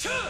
two.